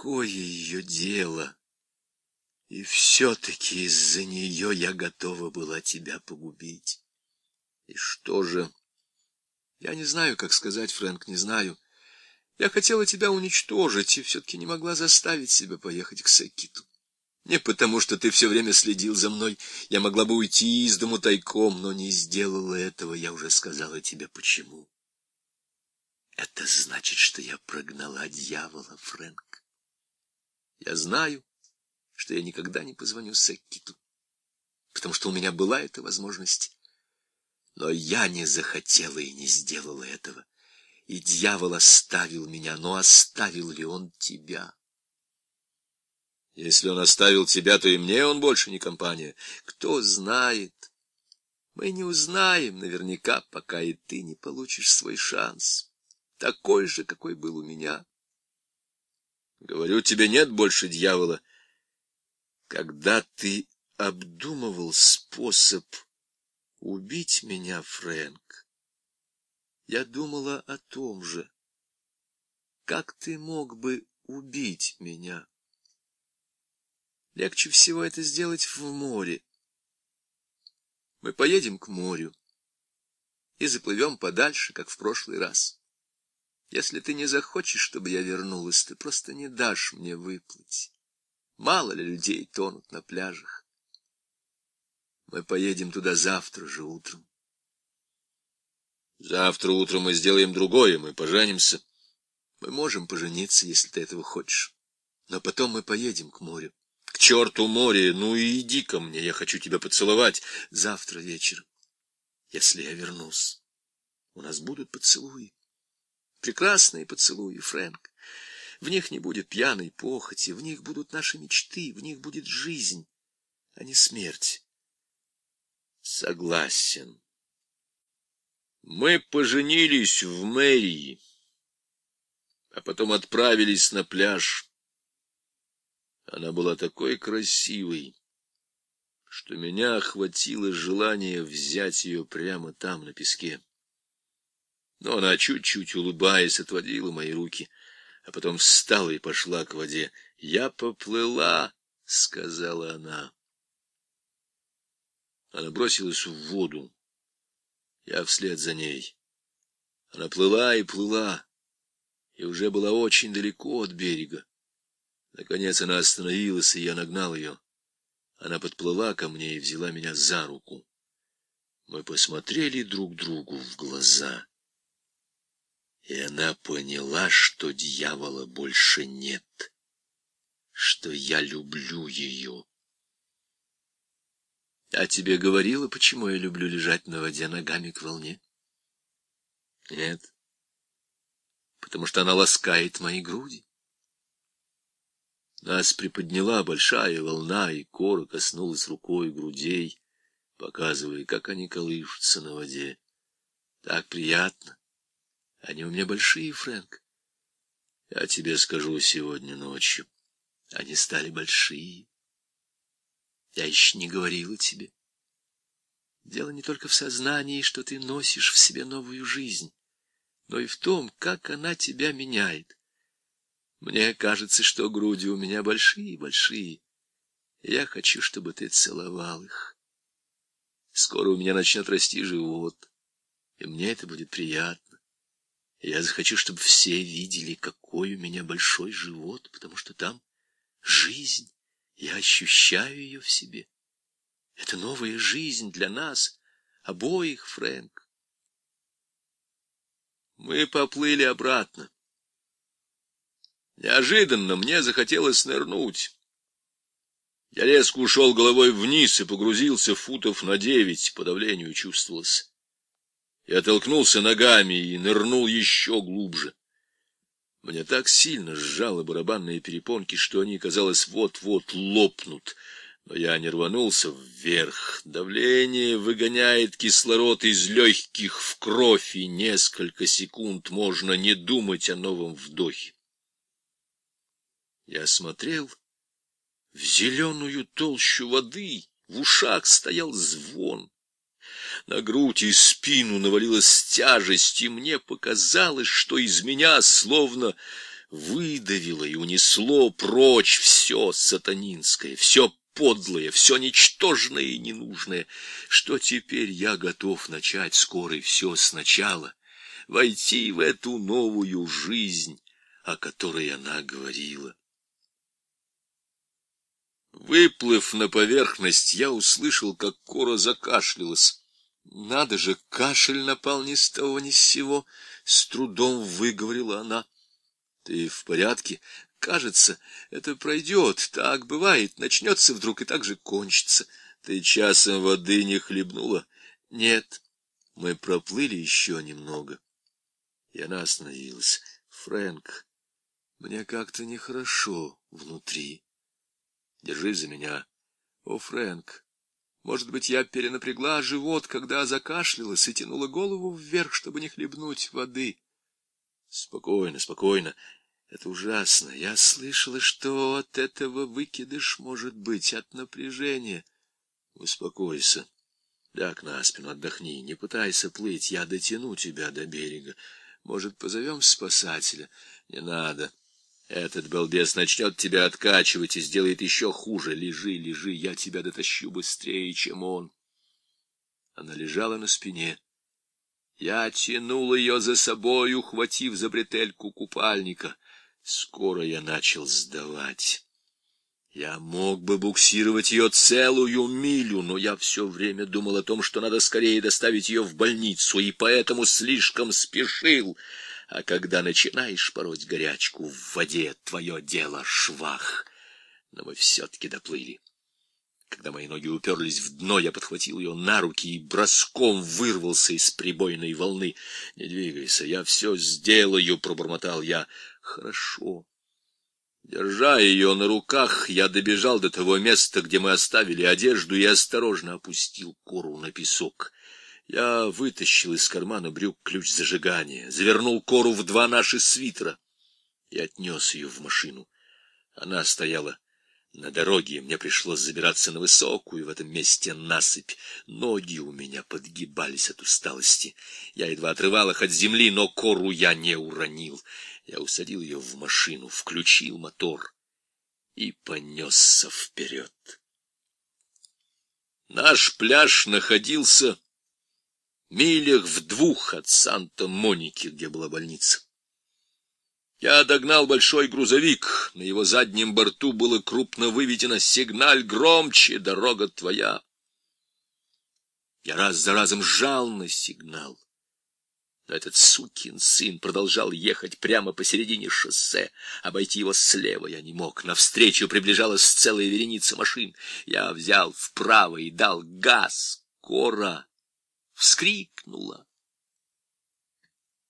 какое ее дело? И все-таки из-за нее я готова была тебя погубить. И что же? Я не знаю, как сказать, Фрэнк, не знаю. Я хотела тебя уничтожить, и все-таки не могла заставить себя поехать к Секиту. Не потому, что ты все время следил за мной. Я могла бы уйти из дому тайком, но не сделала этого. Я уже сказала тебе, почему. Это значит, что я прогнала дьявола, Фрэнк. Я знаю, что я никогда не позвоню Секкиту, потому что у меня была эта возможность. Но я не захотела и не сделала этого. И дьявол оставил меня, но оставил ли он тебя? Если он оставил тебя, то и мне он больше не компания. Кто знает? Мы не узнаем наверняка, пока и ты не получишь свой шанс. Такой же, какой был у меня. Говорю, тебе нет больше дьявола. Когда ты обдумывал способ убить меня, Фрэнк, я думала о том же. Как ты мог бы убить меня? Легче всего это сделать в море. Мы поедем к морю и заплывем подальше, как в прошлый раз. Если ты не захочешь, чтобы я вернулась, ты просто не дашь мне выплыть. Мало ли людей тонут на пляжах. Мы поедем туда завтра же утром. Завтра утром мы сделаем другое, мы поженимся. Мы можем пожениться, если ты этого хочешь. Но потом мы поедем к морю. К черту море, ну и иди ко мне, я хочу тебя поцеловать завтра вечером, если я вернусь. У нас будут поцелуи. Прекрасные поцелуи, Фрэнк. В них не будет пьяной похоти, в них будут наши мечты, в них будет жизнь, а не смерть. Согласен. Мы поженились в мэрии, а потом отправились на пляж. Она была такой красивой, что меня охватило желание взять ее прямо там, на песке. Но она, чуть-чуть улыбаясь, отводила мои руки, а потом встала и пошла к воде. «Я поплыла», — сказала она. Она бросилась в воду. Я вслед за ней. Она плыла и плыла, и уже была очень далеко от берега. Наконец она остановилась, и я нагнал ее. Она подплыла ко мне и взяла меня за руку. Мы посмотрели друг другу в глаза. И она поняла, что дьявола больше нет, что я люблю ее. А тебе говорила, почему я люблю лежать на воде ногами к волне? Нет, потому что она ласкает мои груди. Нас приподняла большая волна, и кора коснулась рукой грудей, показывая, как они колышутся на воде. Так приятно. Они у меня большие, Фрэнк. Я тебе скажу сегодня ночью. Они стали большие. Я еще не говорила тебе. Дело не только в сознании, что ты носишь в себе новую жизнь, но и в том, как она тебя меняет. Мне кажется, что груди у меня большие-большие. Я хочу, чтобы ты целовал их. Скоро у меня начнет расти живот, и мне это будет приятно. Я захочу, чтобы все видели, какой у меня большой живот, потому что там жизнь. Я ощущаю ее в себе. Это новая жизнь для нас, обоих, Фрэнк. Мы поплыли обратно. Неожиданно мне захотелось нырнуть. Я резко ушел головой вниз и погрузился футов на девять, по давлению чувствовалось. Я толкнулся ногами и нырнул еще глубже. Мне так сильно сжало барабанные перепонки, что они, казалось, вот-вот лопнут. Но я не рванулся вверх. Давление выгоняет кислород из легких в кровь, и несколько секунд можно не думать о новом вдохе. Я смотрел в зеленую толщу воды, в ушах стоял звон. На грудь и спину навалилась тяжесть, и мне показалось, что из меня словно выдавило и унесло прочь все сатанинское, все подлое, все ничтожное и ненужное, что теперь я готов начать скоро и все сначала, войти в эту новую жизнь, о которой она говорила. Выплыв на поверхность, я услышал, как Кора закашлялась. Надо же, кашель напал ни с того ни с сего, с трудом выговорила она. Ты в порядке? Кажется, это пройдет, так бывает, начнется вдруг и так же кончится. Ты часом воды не хлебнула? Нет, мы проплыли еще немного. И она остановилась. Фрэнк, мне как-то нехорошо внутри. Держи за меня. О, Фрэнк, может быть, я перенапрягла живот, когда закашлялась и тянула голову вверх, чтобы не хлебнуть воды. Спокойно, спокойно. Это ужасно. Я слышала, что от этого выкидыш может быть от напряжения. Успокойся. Ляг на спину, отдохни. Не пытайся плыть. Я дотяну тебя до берега. Может, позовем спасателя? Не надо. Этот балбес начнет тебя откачивать и сделает еще хуже. Лежи, лежи, я тебя дотащу быстрее, чем он. Она лежала на спине. Я тянул ее за собой, ухватив за бретельку купальника. Скоро я начал сдавать. Я мог бы буксировать ее целую милю, но я все время думал о том, что надо скорее доставить ее в больницу, и поэтому слишком спешил. А когда начинаешь пороть горячку в воде, твое дело швах. Но мы все-таки доплыли. Когда мои ноги уперлись в дно, я подхватил ее на руки и броском вырвался из прибойной волны. — Не двигайся, я все сделаю, — пробормотал я. — Хорошо. Держа ее на руках, я добежал до того места, где мы оставили одежду, и осторожно опустил кору на песок. Я вытащил из кармана брюк ключ зажигания, завернул кору в два наши свитера и отнес ее в машину. Она стояла на дороге, мне пришлось забираться на высокую в этом месте насыпь. Ноги у меня подгибались от усталости. Я едва отрывал их от земли, но кору я не уронил. Я усадил ее в машину, включил мотор и понесся вперед. Наш пляж находился милях в двух от Санта-Моники, где была больница. Я догнал большой грузовик, на его заднем борту было крупно выведено «Сигналь громче, дорога твоя». Я раз за разом жал на сигнал. Но этот сукин сын продолжал ехать прямо посередине шоссе. Обойти его слева я не мог. Навстречу приближалась целая вереница машин. Я взял вправо и дал газ. Кора вскрикнула.